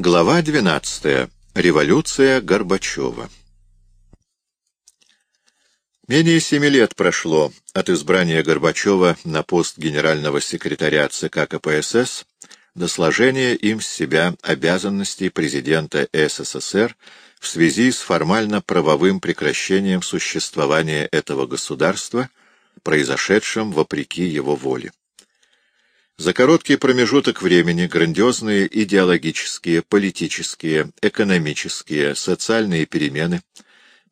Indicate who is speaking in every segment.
Speaker 1: Глава 12. Революция Горбачева. Менее семи лет прошло от избрания Горбачева на пост генерального секретаря ЦК КПСС до сложения им с себя обязанностей президента СССР в связи с формально-правовым прекращением существования этого государства, произошедшим вопреки его воле. За короткий промежуток времени грандиозные идеологические, политические, экономические, социальные перемены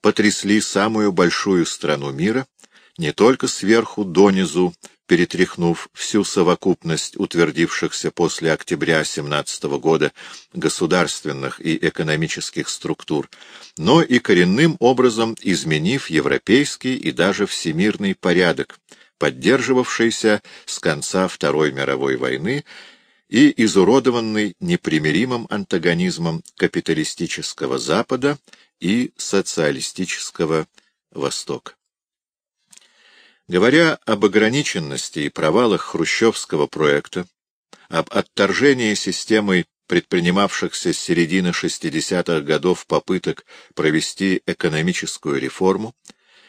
Speaker 1: потрясли самую большую страну мира, не только сверху донизу, перетряхнув всю совокупность утвердившихся после октября 17 года государственных и экономических структур, но и коренным образом изменив европейский и даже всемирный порядок, поддерживавшийся с конца Второй мировой войны и изуродованный непримиримым антагонизмом капиталистического Запада и социалистического Востока. Говоря об ограниченности и провалах хрущевского проекта, об отторжении системой предпринимавшихся с середины 60-х годов попыток провести экономическую реформу,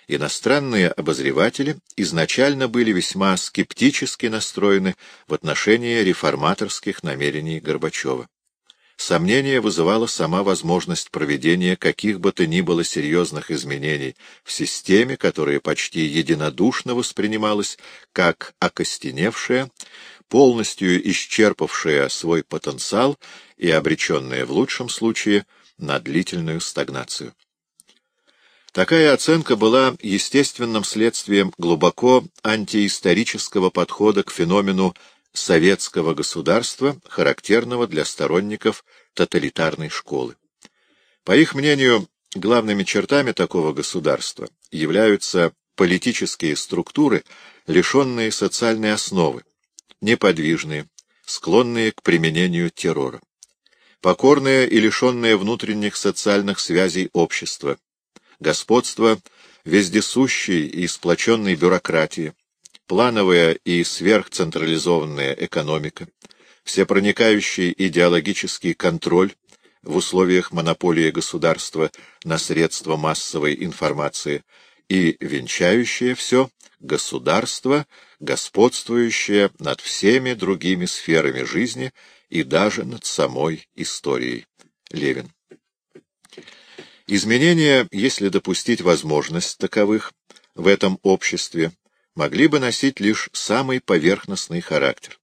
Speaker 1: иностранные обозреватели изначально были весьма скептически настроены в отношении реформаторских намерений Горбачева. Сомнение вызывала сама возможность проведения каких бы то ни было серьезных изменений в системе, которая почти единодушно воспринималась как окостеневшая, полностью исчерпавшая свой потенциал и обреченная в лучшем случае на длительную стагнацию. Такая оценка была естественным следствием глубоко антиисторического подхода к феномену советского государства, характерного для сторонников тоталитарной школы. По их мнению, главными чертами такого государства являются политические структуры, лишенные социальной основы, неподвижные, склонные к применению террора, покорное и лишенное внутренних социальных связей общества, господство вездесущей и сплоченной бюрократии, плановая и сверхцентрализованная экономика, всепроникающий идеологический контроль в условиях монополии государства на средства массовой информации и венчающее все государство, господствующее над всеми другими сферами жизни и даже над самой историей. Левин. Изменения, если допустить возможность таковых в этом обществе, могли бы носить лишь самый поверхностный характер.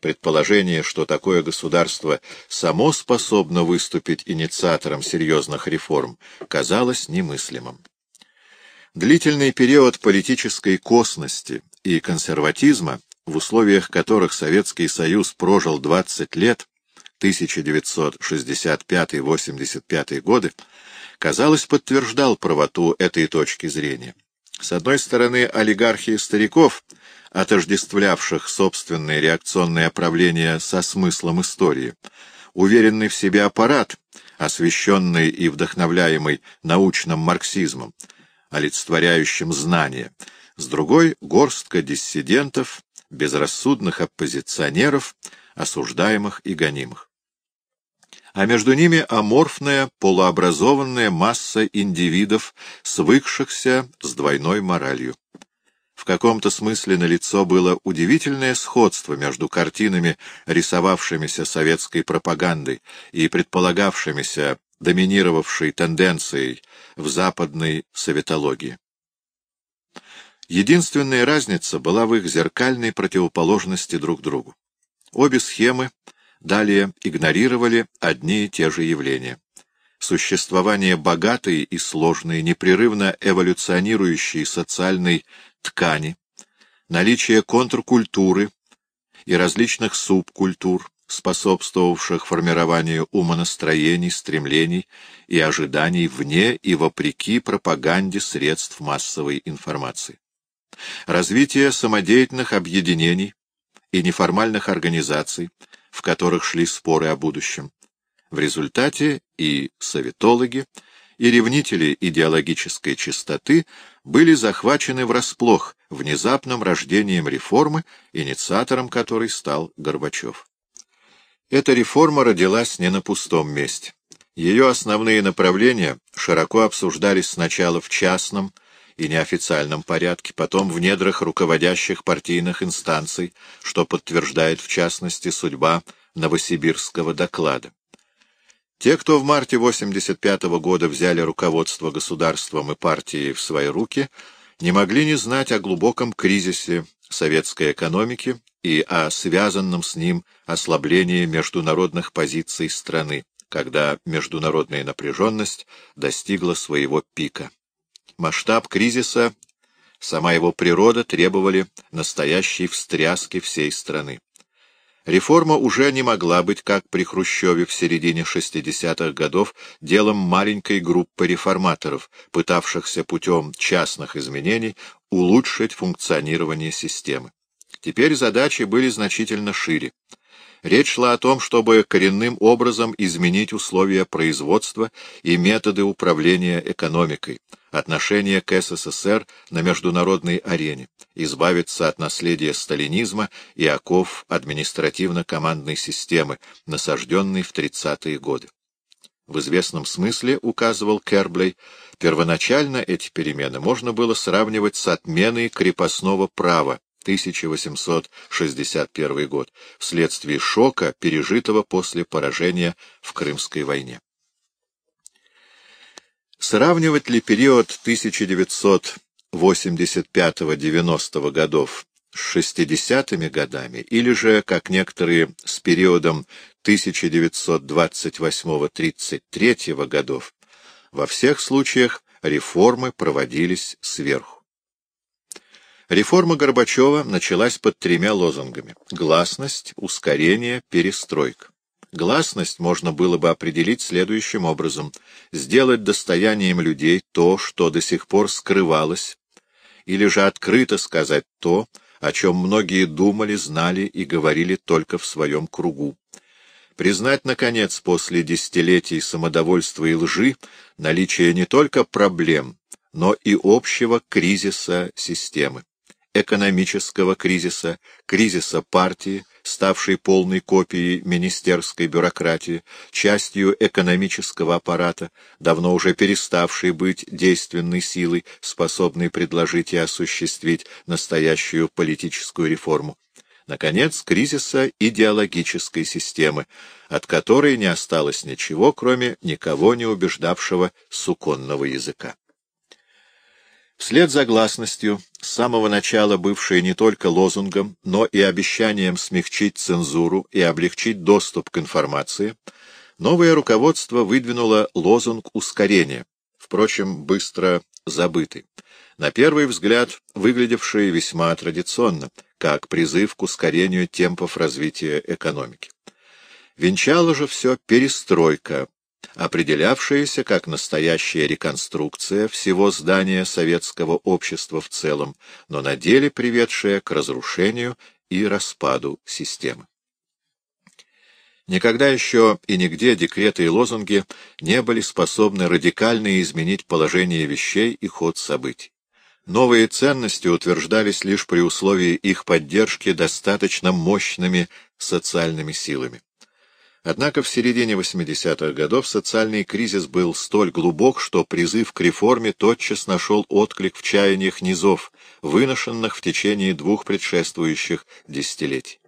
Speaker 1: Предположение, что такое государство само способно выступить инициатором серьезных реформ, казалось немыслимым. Длительный период политической косности и консерватизма, в условиях которых Советский Союз прожил 20 лет, 1965-85 годы, казалось, подтверждал правоту этой точки зрения. С одной стороны, олигархии стариков, отождествлявших собственное реакционное правление со смыслом истории, уверенный в себе аппарат, освещенный и вдохновляемый научным марксизмом, олицетворяющим знания, с другой — горстка диссидентов, безрассудных оппозиционеров, осуждаемых и гонимых а между ними аморфная, полуобразованная масса индивидов, свыкшихся с двойной моралью. В каком-то смысле налицо было удивительное сходство между картинами, рисовавшимися советской пропагандой и предполагавшимися доминировавшей тенденцией в западной советологии. Единственная разница была в их зеркальной противоположности друг другу. Обе схемы далее игнорировали одни и те же явления. Существование богатой и сложной, непрерывно эволюционирующей социальной ткани, наличие контркультуры и различных субкультур, способствовавших формированию умонастроений, стремлений и ожиданий вне и вопреки пропаганде средств массовой информации. Развитие самодеятельных объединений и неформальных организаций, в которых шли споры о будущем. В результате и советологи, и ревнители идеологической чистоты были захвачены врасплох внезапным рождением реформы, инициатором которой стал Горбачев. Эта реформа родилась не на пустом месте. Ее основные направления широко обсуждались сначала в частном и неофициальном порядке, потом в недрах руководящих партийных инстанций, что подтверждает в частности судьба Новосибирского доклада. Те, кто в марте 1985 года взяли руководство государством и партией в свои руки, не могли не знать о глубоком кризисе советской экономики и о связанном с ним ослаблении международных позиций страны, когда международная напряженность достигла своего пика. Масштаб кризиса, сама его природа требовали настоящей встряски всей страны. Реформа уже не могла быть, как при Хрущеве в середине 60-х годов, делом маленькой группы реформаторов, пытавшихся путем частных изменений улучшить функционирование системы. Теперь задачи были значительно шире. Речь шла о том, чтобы коренным образом изменить условия производства и методы управления экономикой, отношение к СССР на международной арене, избавиться от наследия сталинизма и оков административно-командной системы, насажденной в 30-е годы. В известном смысле, указывал Керблей, первоначально эти перемены можно было сравнивать с отменой крепостного права, 1861 год, вследствие шока, пережитого после поражения в Крымской войне. Сравнивать ли период 1985-90 годов с 60-ми годами, или же, как некоторые, с периодом 1928-33 годов, во всех случаях реформы проводились сверху. Реформа Горбачева началась под тремя лозунгами — гласность, ускорение, перестройка. Гласность можно было бы определить следующим образом — сделать достоянием людей то, что до сих пор скрывалось, или же открыто сказать то, о чем многие думали, знали и говорили только в своем кругу. Признать, наконец, после десятилетий самодовольства и лжи наличие не только проблем, но и общего кризиса системы экономического кризиса, кризиса партии, ставшей полной копией министерской бюрократии, частью экономического аппарата, давно уже переставшей быть действенной силой, способной предложить и осуществить настоящую политическую реформу. Наконец, кризиса идеологической системы, от которой не осталось ничего, кроме никого не убеждавшего суконного языка. Вслед за гласностью, с самого начала бывшей не только лозунгом, но и обещанием смягчить цензуру и облегчить доступ к информации, новое руководство выдвинуло лозунг ускорения, впрочем, быстро забытый. На первый взгляд, выглядевший весьма традиционно, как призыв к ускорению темпов развития экономики. Венчала же все перестройка, определявшаяся как настоящая реконструкция всего здания советского общества в целом, но на деле приведшая к разрушению и распаду системы. Никогда еще и нигде декреты и лозунги не были способны радикально изменить положение вещей и ход событий. Новые ценности утверждались лишь при условии их поддержки достаточно мощными социальными силами. Однако в середине 80-х годов социальный кризис был столь глубок, что призыв к реформе тотчас нашел отклик в чаяниях низов, выношенных в течение двух предшествующих десятилетий.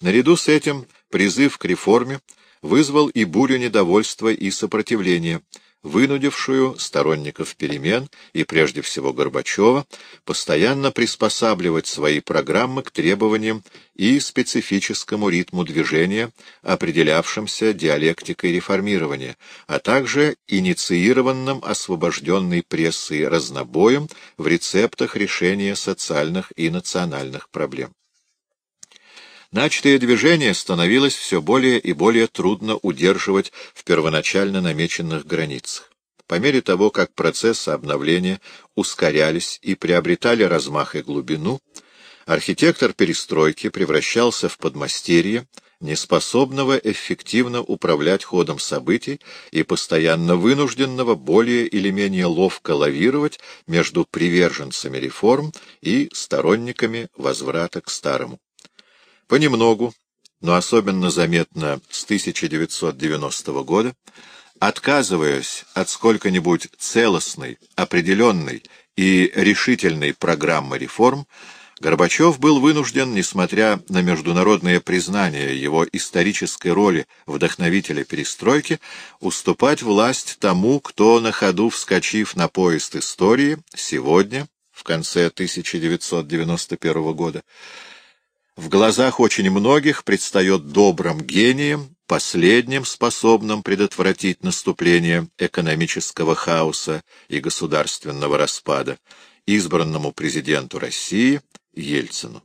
Speaker 1: Наряду с этим призыв к реформе вызвал и бурю недовольства и сопротивления, вынудившую сторонников перемен и прежде всего Горбачева постоянно приспосабливать свои программы к требованиям и специфическому ритму движения, определявшимся диалектикой реформирования, а также инициированным освобожденной прессой разнобоем в рецептах решения социальных и национальных проблем. Начатое движение становилось все более и более трудно удерживать в первоначально намеченных границах. По мере того, как процессы обновления ускорялись и приобретали размах и глубину, архитектор перестройки превращался в подмастерье, неспособного эффективно управлять ходом событий и постоянно вынужденного более или менее ловко лавировать между приверженцами реформ и сторонниками возврата к старому. Понемногу, но особенно заметно с 1990 года, отказываясь от сколько-нибудь целостной, определенной и решительной программы реформ, Горбачев был вынужден, несмотря на международное признание его исторической роли вдохновителя перестройки, уступать власть тому, кто, на ходу вскочив на поезд истории, сегодня, в конце 1991 года, в глазах очень многих предстает добрым гением, последним способным предотвратить наступление экономического хаоса и государственного распада, избранному президенту России Ельцину.